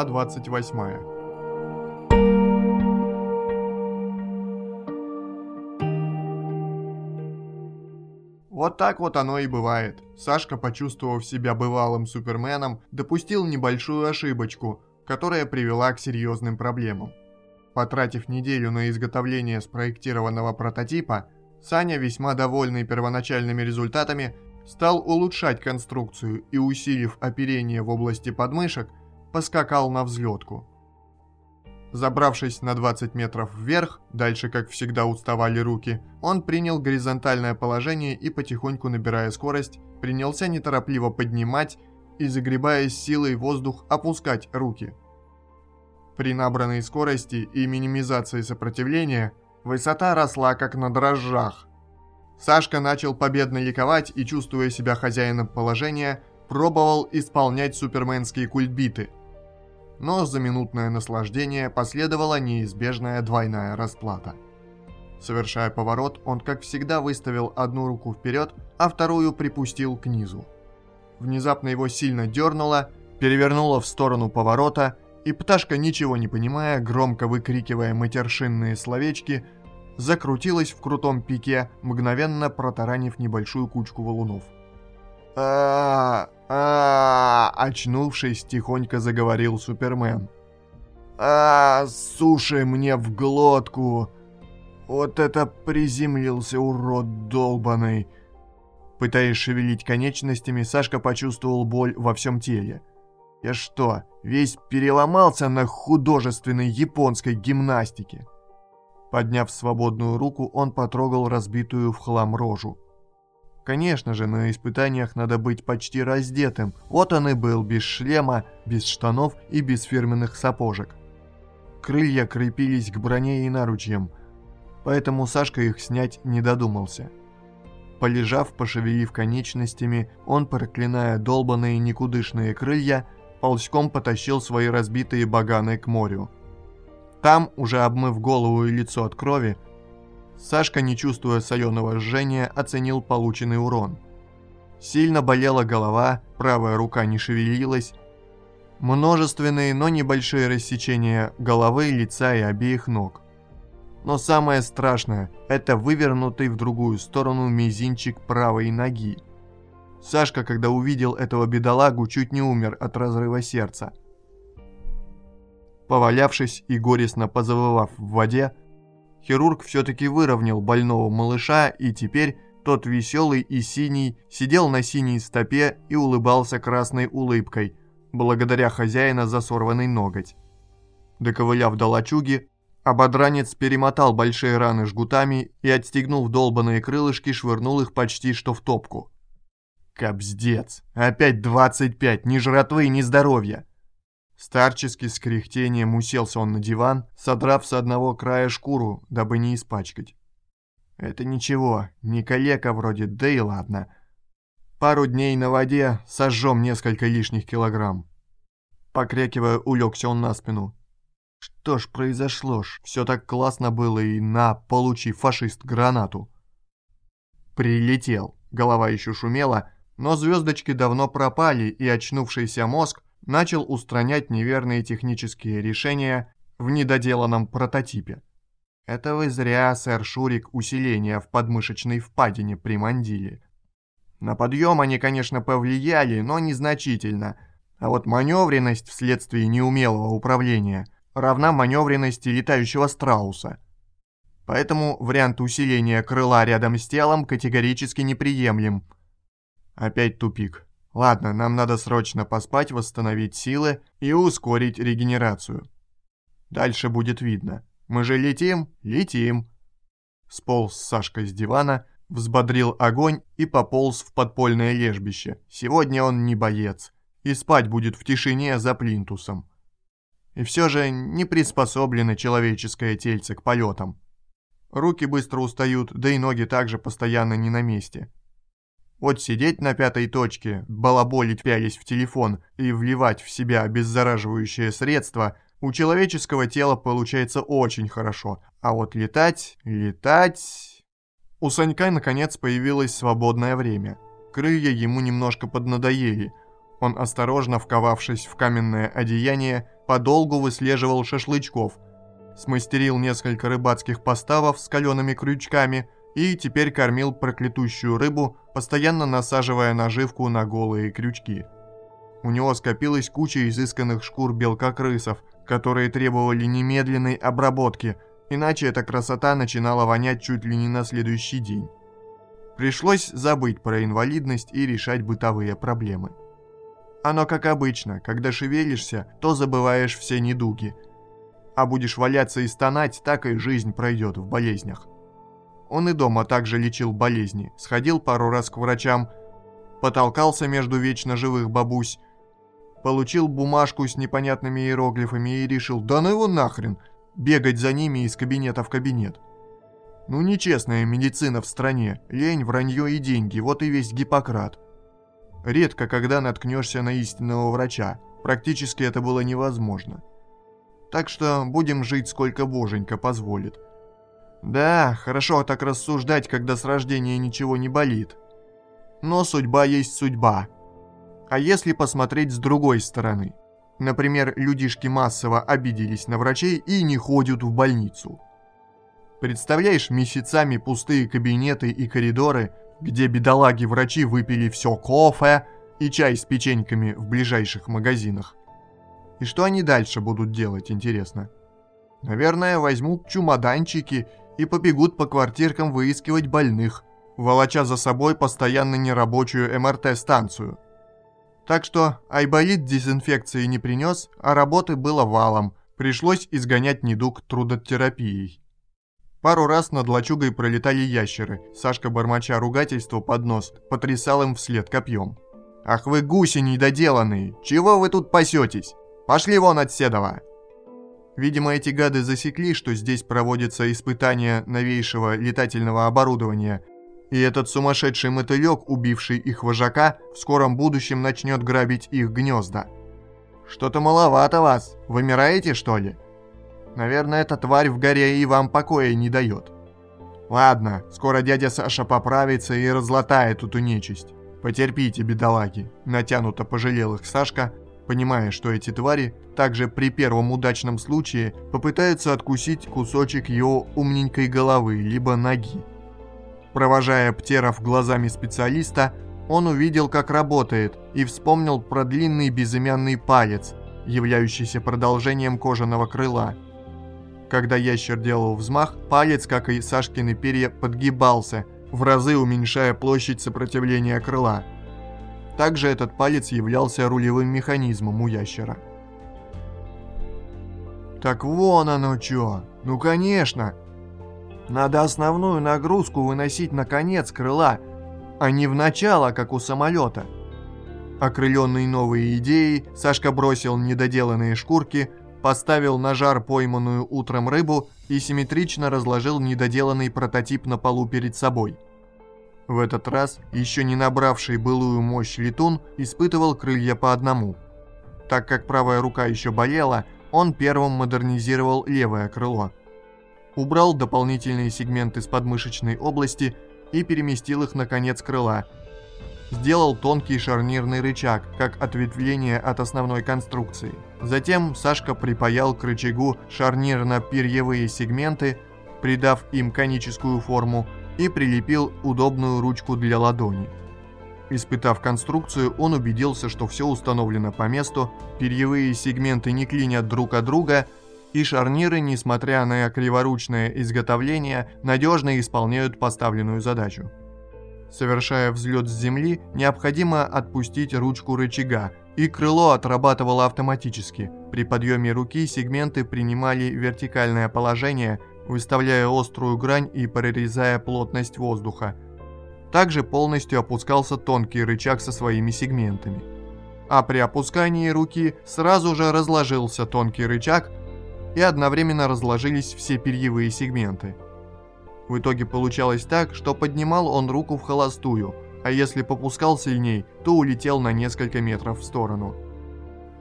Глава 28 Вот так вот оно и бывает. Сашка, почувствовав себя бывалым суперменом, допустил небольшую ошибочку, которая привела к серьезным проблемам. Потратив неделю на изготовление спроектированного прототипа, Саня, весьма довольный первоначальными результатами, стал улучшать конструкцию и, усилив оперение в области подмышек, поскакал на взлетку. Забравшись на 20 метров вверх, дальше, как всегда, уставали руки, он принял горизонтальное положение и, потихоньку набирая скорость, принялся неторопливо поднимать и, загребая силой воздух, опускать руки. При набранной скорости и минимизации сопротивления, высота росла как на дрожжах. Сашка начал победно ликовать и, чувствуя себя хозяином положения, пробовал исполнять суперменские кульбиты – но за минутное наслаждение последовала неизбежная двойная расплата. Совершая поворот, он, как всегда, выставил одну руку вперед, а вторую припустил к низу. Внезапно его сильно дернуло, перевернуло в сторону поворота, и пташка, ничего не понимая, громко выкрикивая матершинные словечки, закрутилась в крутом пике, мгновенно протаранив небольшую кучку валунов. а а очнувшись, тихонько заговорил Супермен. а суши мне в глотку! Вот это приземлился урод долбаный!» Пытаясь шевелить конечностями, Сашка почувствовал боль во всем теле. «Я что, весь переломался на художественной японской гимнастике?» Подняв свободную руку, он потрогал разбитую в хлам рожу. Конечно же, на испытаниях надо быть почти раздетым. Вот он и был, без шлема, без штанов и без фирменных сапожек. Крылья крепились к броне и наручьям, поэтому Сашка их снять не додумался. Полежав, пошевелив конечностями, он, проклиная долбанные никудышные крылья, ползком потащил свои разбитые баганы к морю. Там, уже обмыв голову и лицо от крови, Сашка, не чувствуя соленого жжения, оценил полученный урон. Сильно болела голова, правая рука не шевелилась. Множественные, но небольшие рассечения головы, лица и обеих ног. Но самое страшное – это вывернутый в другую сторону мизинчик правой ноги. Сашка, когда увидел этого бедолагу, чуть не умер от разрыва сердца. Повалявшись и горестно позавывав в воде, Хирург все-таки выровнял больного малыша, и теперь тот веселый и синий сидел на синей стопе и улыбался красной улыбкой, благодаря хозяина за сорванный ноготь. Доковыляв до лачуги, ободранец перемотал большие раны жгутами и, отстегнув долбанные крылышки, швырнул их почти что в топку. Кобздец! Опять 25, ни жратвы, ни здоровья! Старчески с кряхтением уселся он на диван, содрав с одного края шкуру, дабы не испачкать. Это ничего, не калека вроде, да и ладно. Пару дней на воде, сожжем несколько лишних килограмм. Покрякивая, улегся он на спину. Что ж произошло ж, все так классно было и на, получи, фашист, гранату. Прилетел, голова еще шумела, но звездочки давно пропали, и очнувшийся мозг начал устранять неверные технические решения в недоделанном прототипе. Это вы зря, сэр Шурик, усиление в подмышечной впадине примандили. На подъем они, конечно, повлияли, но незначительно, а вот маневренность вследствие неумелого управления равна маневренности летающего страуса. Поэтому вариант усиления крыла рядом с телом категорически неприемлем. Опять тупик. Ладно, нам надо срочно поспать, восстановить силы и ускорить регенерацию. Дальше будет видно. Мы же летим? Летим. Сполз Сашка с дивана, взбодрил огонь и пополз в подпольное лежбище. Сегодня он не боец. И спать будет в тишине за плинтусом. И все же не приспособлено человеческое тельце к полетам. Руки быстро устают, да и ноги также постоянно не на месте. Вот сидеть на пятой точке, балаболить пялись в телефон и вливать в себя обеззараживающее средство у человеческого тела получается очень хорошо. А вот летать, летать... У Санька наконец появилось свободное время. Крылья ему немножко поднадоели. Он, осторожно вковавшись в каменное одеяние, подолгу выслеживал шашлычков, смастерил несколько рыбацких поставов с калеными крючками и теперь кормил проклятущую рыбу, постоянно насаживая наживку на голые крючки. У него скопилась куча изысканных шкур белкокрысов, которые требовали немедленной обработки, иначе эта красота начинала вонять чуть ли не на следующий день. Пришлось забыть про инвалидность и решать бытовые проблемы. Оно как обычно, когда шевелишься, то забываешь все недуги. А будешь валяться и стонать, так и жизнь пройдет в болезнях. Он и дома также лечил болезни, сходил пару раз к врачам, потолкался между вечно живых бабусь, получил бумажку с непонятными иероглифами и решил, да ну его нахрен, бегать за ними из кабинета в кабинет. Ну нечестная медицина в стране, лень, вранье и деньги, вот и весь Гиппократ. Редко когда наткнешься на истинного врача, практически это было невозможно. Так что будем жить сколько боженька позволит. Да, хорошо так рассуждать, когда с рождения ничего не болит. Но судьба есть судьба. А если посмотреть с другой стороны? Например, людишки массово обиделись на врачей и не ходят в больницу. Представляешь месяцами пустые кабинеты и коридоры, где бедолаги-врачи выпили все кофе и чай с печеньками в ближайших магазинах. И что они дальше будут делать, интересно? Наверное, возьмут чемоданчики и побегут по квартиркам выискивать больных, волоча за собой постоянно нерабочую МРТ-станцию. Так что Айболит дезинфекции не принес, а работы было валом, пришлось изгонять недуг трудотерапией. Пару раз над лачугой пролетали ящеры. Сашка, бормоча ругательство под нос, потрясал им вслед копьем. «Ах вы гуси недоделанные! Чего вы тут пасетесь? Пошли вон от Седова!» Видимо, эти гады засекли, что здесь проводятся испытания новейшего летательного оборудования, и этот сумасшедший мотылек, убивший их вожака, в скором будущем начнет грабить их гнезда. «Что-то маловато вас. Вымираете, что ли?» Наверное, эта тварь в горе и вам покоя не дает. Ладно, скоро дядя Саша поправится и разлатает эту нечисть. Потерпите, бедолаги. Натянуто пожалел их Сашка, понимая, что эти твари также при первом удачном случае попытаются откусить кусочек его умненькой головы либо ноги. Провожая птеров глазами специалиста, он увидел, как работает, и вспомнил про длинный безымянный палец, являющийся продолжением кожаного крыла – когда ящер делал взмах, палец, как и Сашкины перья, подгибался, в разы уменьшая площадь сопротивления крыла. Также этот палец являлся рулевым механизмом у ящера. «Так вон оно чё! Ну конечно! Надо основную нагрузку выносить на конец крыла, а не в начало, как у самолета!» Окрыленный новой идеей, Сашка бросил недоделанные шкурки, поставил на жар пойманную утром рыбу и симметрично разложил недоделанный прототип на полу перед собой. В этот раз, еще не набравший былую мощь летун, испытывал крылья по одному. Так как правая рука еще болела, он первым модернизировал левое крыло. Убрал дополнительные сегменты с подмышечной области и переместил их на конец крыла – сделал тонкий шарнирный рычаг, как ответвление от основной конструкции. Затем Сашка припаял к рычагу шарнирно-перьевые сегменты, придав им коническую форму, и прилепил удобную ручку для ладони. Испытав конструкцию, он убедился, что все установлено по месту, перьевые сегменты не клинят друг от друга, и шарниры, несмотря на криворучное изготовление, надежно исполняют поставленную задачу. Совершая взлет с земли, необходимо отпустить ручку рычага, и крыло отрабатывало автоматически. При подъеме руки сегменты принимали вертикальное положение, выставляя острую грань и прорезая плотность воздуха. Также полностью опускался тонкий рычаг со своими сегментами. А при опускании руки сразу же разложился тонкий рычаг и одновременно разложились все перьевые сегменты. В итоге получалось так, что поднимал он руку в холостую, а если попускал сильней, то улетел на несколько метров в сторону.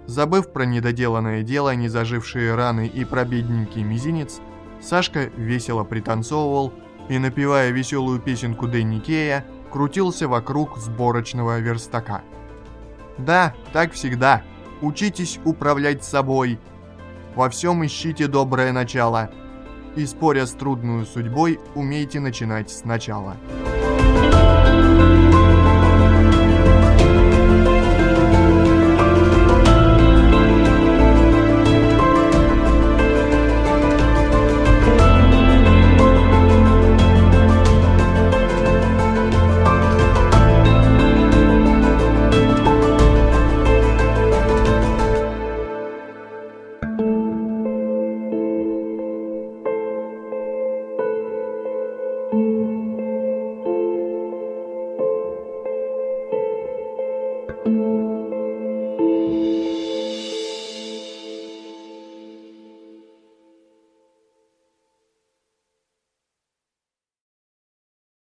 Забыв про недоделанное дело, незажившие раны и про бедненький мизинец, Сашка весело пританцовывал и, напевая веселую песенку Дэнни Кея, крутился вокруг сборочного верстака. Да, так всегда. Учитесь управлять собой, Во всем ищите доброе начало. И споря с трудную судьбой, умейте начинать сначала. You